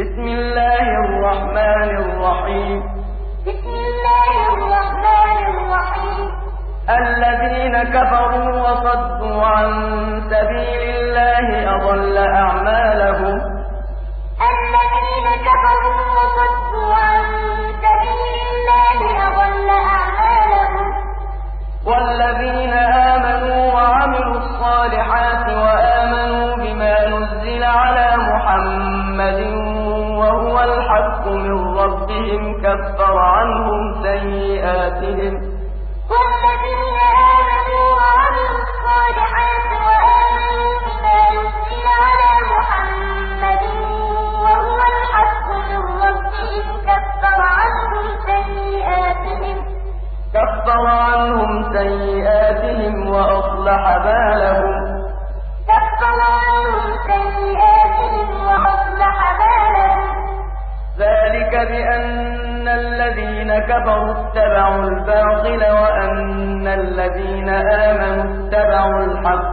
بسم الله الرحمن الرحيم. بسم الله الرحمن الرحيم. الذين كفروا وصدوا عن سبيل الله أضل أعمالهم. الذين كفروا وصدوا سيئاتهم الباطل وأن الذين آمنوا اتبعوا الحق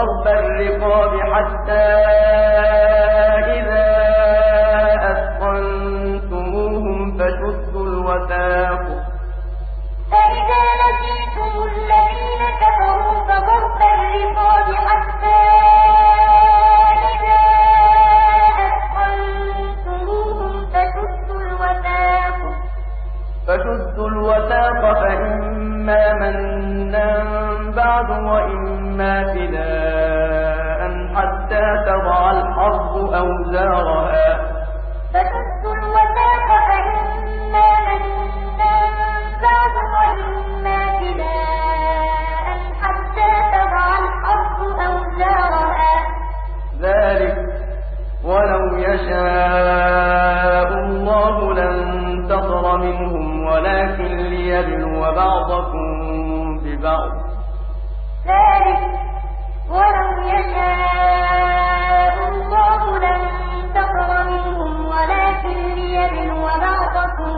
فضرب الرقاب حتى ليبلو بعضكم ببعض. ذلك ولو يشاء الله لانتصر منهم ولكن ليبلو بعضكم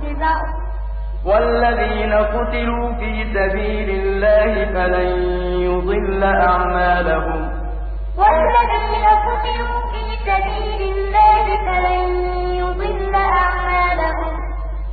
ببعض. والذين قتلوا في سبيل الله فلن يضل أعمالهم. والذين قتلوا في سبيل الله فلن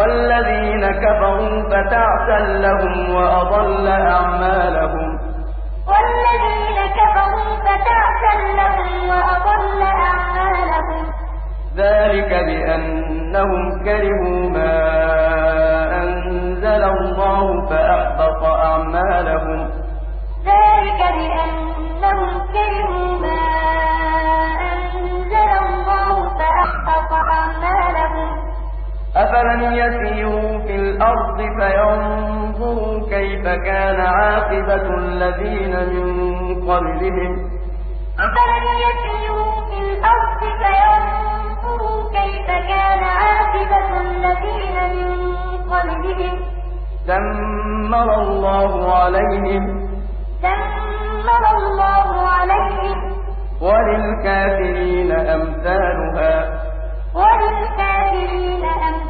والذين كفروا فتعسا لهم وأضل أعمالهم. والذين كفروا فتعسا لهم وأضل أعمالهم. ذلك بأنهم كرهوا ما أنزل الله فأحبط أعمالهم. ذلك بأنهم كرهوا أفلم يسيروا في الأرض فينظروا كيف كان عاقبة الذين من قبلهم؟ أفلم يسيروا في الأرض فينظروا كيف كان عاقبة الذين من قبلهم؟ دمر الله عليهم. دمر الله عليهم. وللكافرين أمثالها. وللكافرين أمثالها.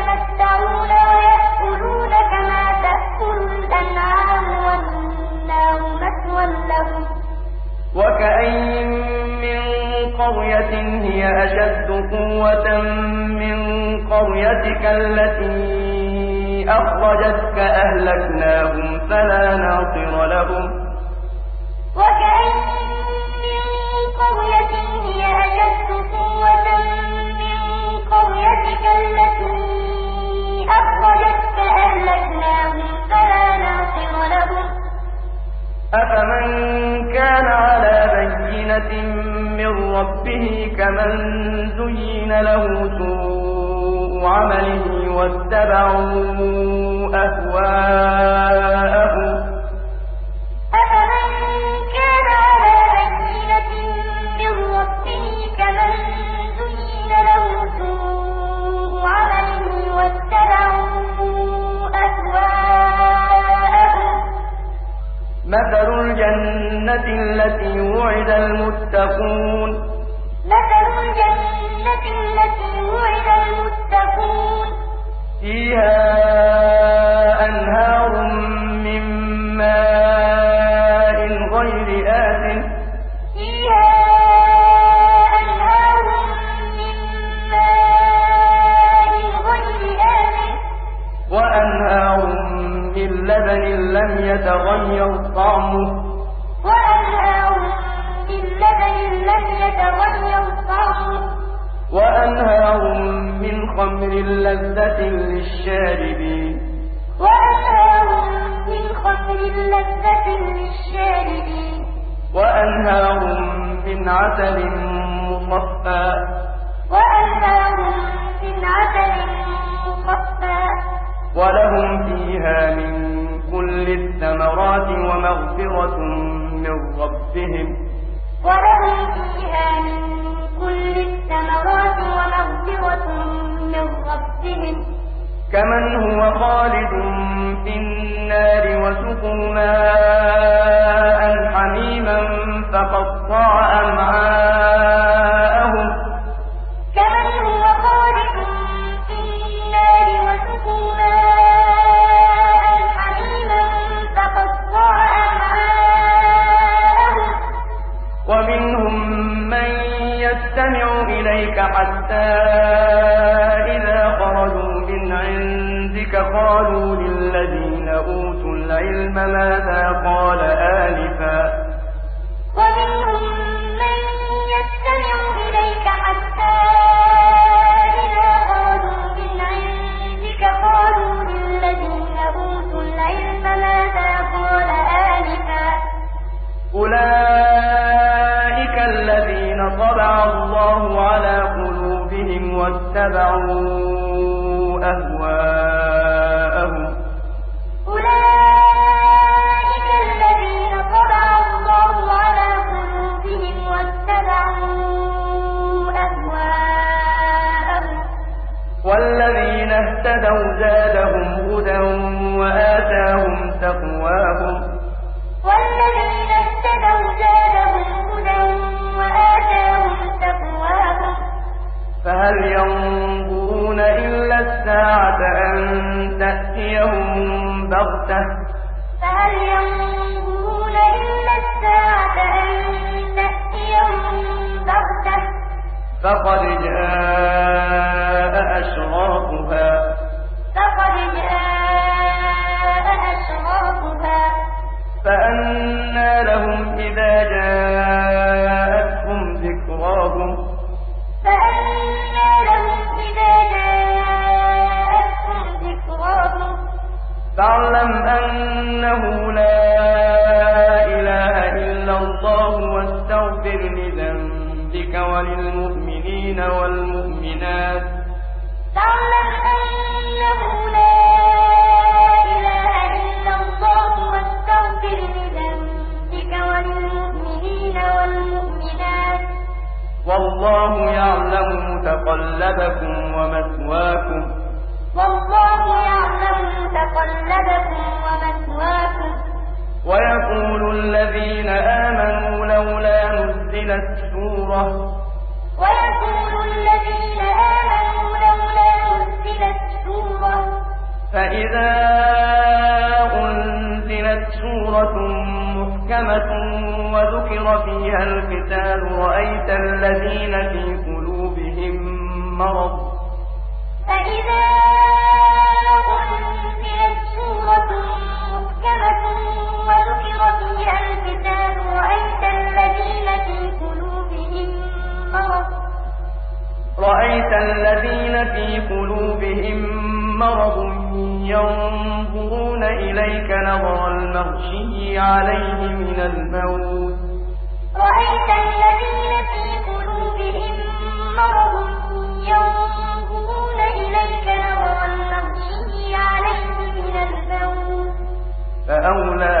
قُوَّةً مِّن قَرْيَتِكَ الَّتِي أَخْرَجَتْكَ أَهْلَكْنَاهُمْ فَلَا نَاصِرَ لَهُمْ. وَكَأَيِّن مِّن قَرْيَةٍ هِيَ أَشَدُّ قُوَّةً مِّن قَرْيَتِكَ الَّتِي أَخْرَجَتْكَ أَهْلَكْنَاهُمْ فَلَا نَاصِرَ لَهُمْ. أَفَمَن كَانَ عَلَىٰ بَيِّنَةٍ رَّبِّهِ كَمَن زُيِّنَ لَهُ سُوءُ عَمَلِهِ وَاتَّبَعُوا أَهْوَاءَهُم ۚ مَّثَلُ الْجَنَّةِ الَّتِي وُعِدَ الْمُتَّقُونَ ۖ مِّنْ عَسَلٍ مُّصَفًّى ۖ. وَلَهُمْ فِيهَا مِن كُلِّ الثَّمَرَاتِ وَمَغْفِرَةٌ مِّن رَّبِّهِمْ ۖ. وَلَهُمْ فِيهَا مِن كُلِّ الثَّمَرَاتِ وَمَغْفِرَةٌ مِّن رَّبِّهِمْ ۖ. كَمَنْ هُوَ خَالِدٌ فِي النَّارِ وَسُقُوا مَاءً حَمِيمًا فَقَطَّعَ أَمْعَاءَهُمْ. كَمَنْ هُوَ خَالِدٌ فِي النَّارِ وَسُقُوا مَاءً حَمِيمًا فَقَطَّعَ أَمْعَاءَهُمْ. وَمِنْهُم مَّن يَسْتَمِعُ إِلَيْكَ حَتَّىٰ وَاتَّبَعُوا فَهَلْ يَنظُرُونَ إِلَّا السَّاعَةَ أَن تَأْتِيَهُم بَغْتَةً ۖ؟ فَهَلْ يَنظُرُونَ إِلَّا السَّاعَةَ أَن تَأْتِيَهُم بَغْتَةً ۖ؟ فَقَدْ جَاءَ أَشْرَاطُهَا ۚ فَقَدْ جَاءَ أَشْرَاطُهَا ۚ فَأَنَّىٰ لَهُمْ إِذَا جَاءَتْهُمْ فَاعْلَمْ أَنَّهُ لَا إِلَٰهَ إِلَّا اللَّهُ واستغفر لذنبك وللمؤمنين والمؤمنات. فاعلم أنه لا إله إلا الله واستغفر لذنبك وللمؤمنين والمؤمنات. والله يعلم متقلبكم ومثواكم. والله يعلم متقلبكم ومثواكم. ويقول الذين آمنوا لولا نزلت سورة. ويقول الذين آمنوا لولا نزلت سورة. فإذا أنزلت سورة محكمة وذكر فيها القتال رأيت الذين في قلوبهم مرض. فإذا رأيت الذين في قلوبهم مرض ينظرون إليك نظر المغشي عليه من الموت. رأيت الذين في قلوبهم مرض ينظرون إليك نظر المغشي عليه من الموت. فأولى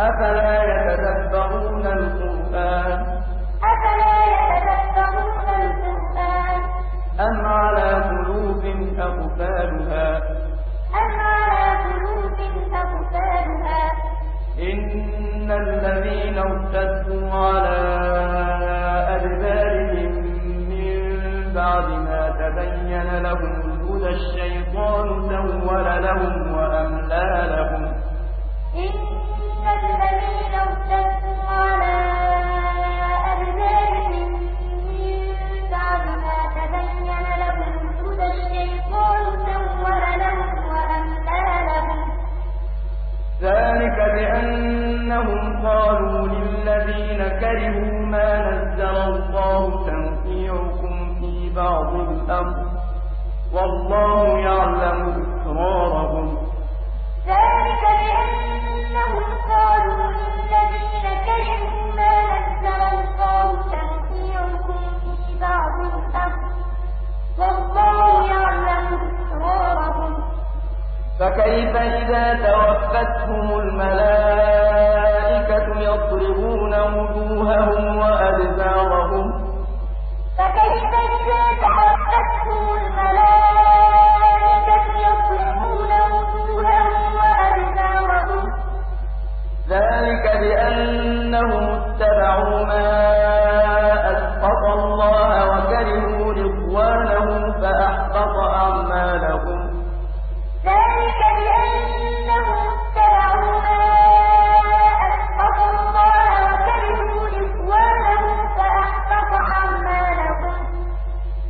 أفلا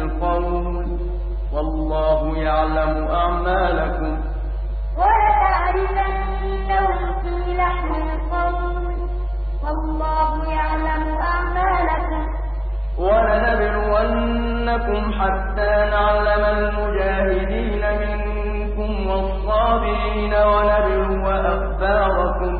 القول. والله يعلم أعمالكم. ولتعرفنهم في لحن القول. والله يعلم أعمالكم. ولنبلونكم حتى نعلم المجاهدين منكم والصابرين ونبلو أخباركم.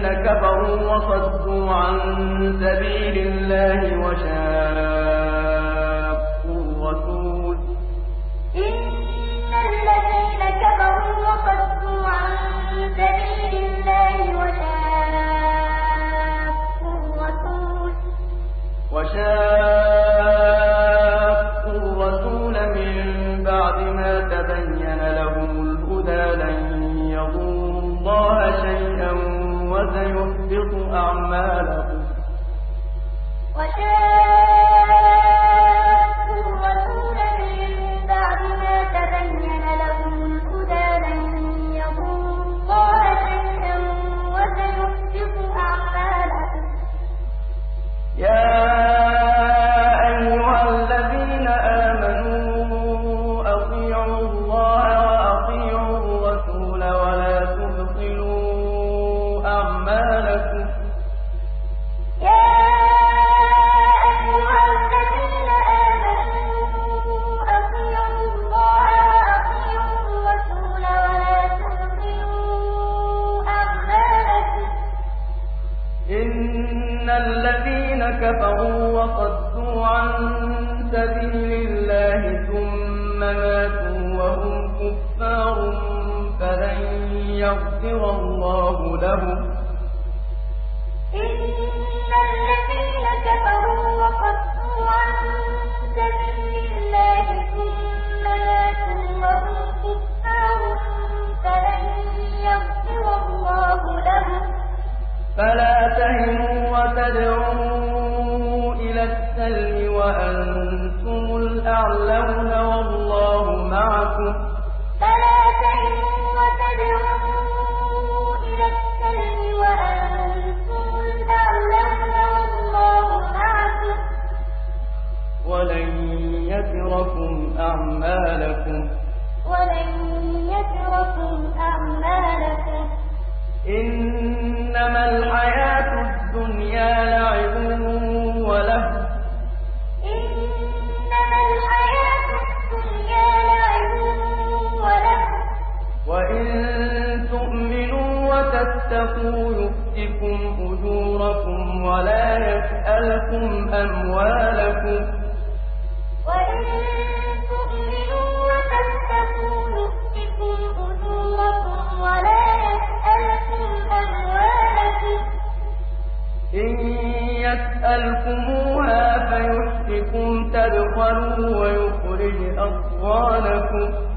الذين كفروا وصدوا عن سبيل الله وشاقوا إن الذين كفروا وصدوا عن سبيل الله ثم ماتوا وهم كفار فلن يغفر الله لهم إن الذين كفروا وصدوا عن سبيل الله ثم ماتوا وهم كفار فلن يغفر الله لهم فلا تهنوا وتدعوا إلى السلم وأنتم الأعلون والله معكم. وتتقوا يؤتكم أجوركم ولا يسألكم أموالكم وإن تؤمنوا وتتقوا يؤتكم أجوركم ولا يسألكم أموالكم إن يسألكموها فيحفكم تبخلوا ويخرج أضغانكم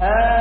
آه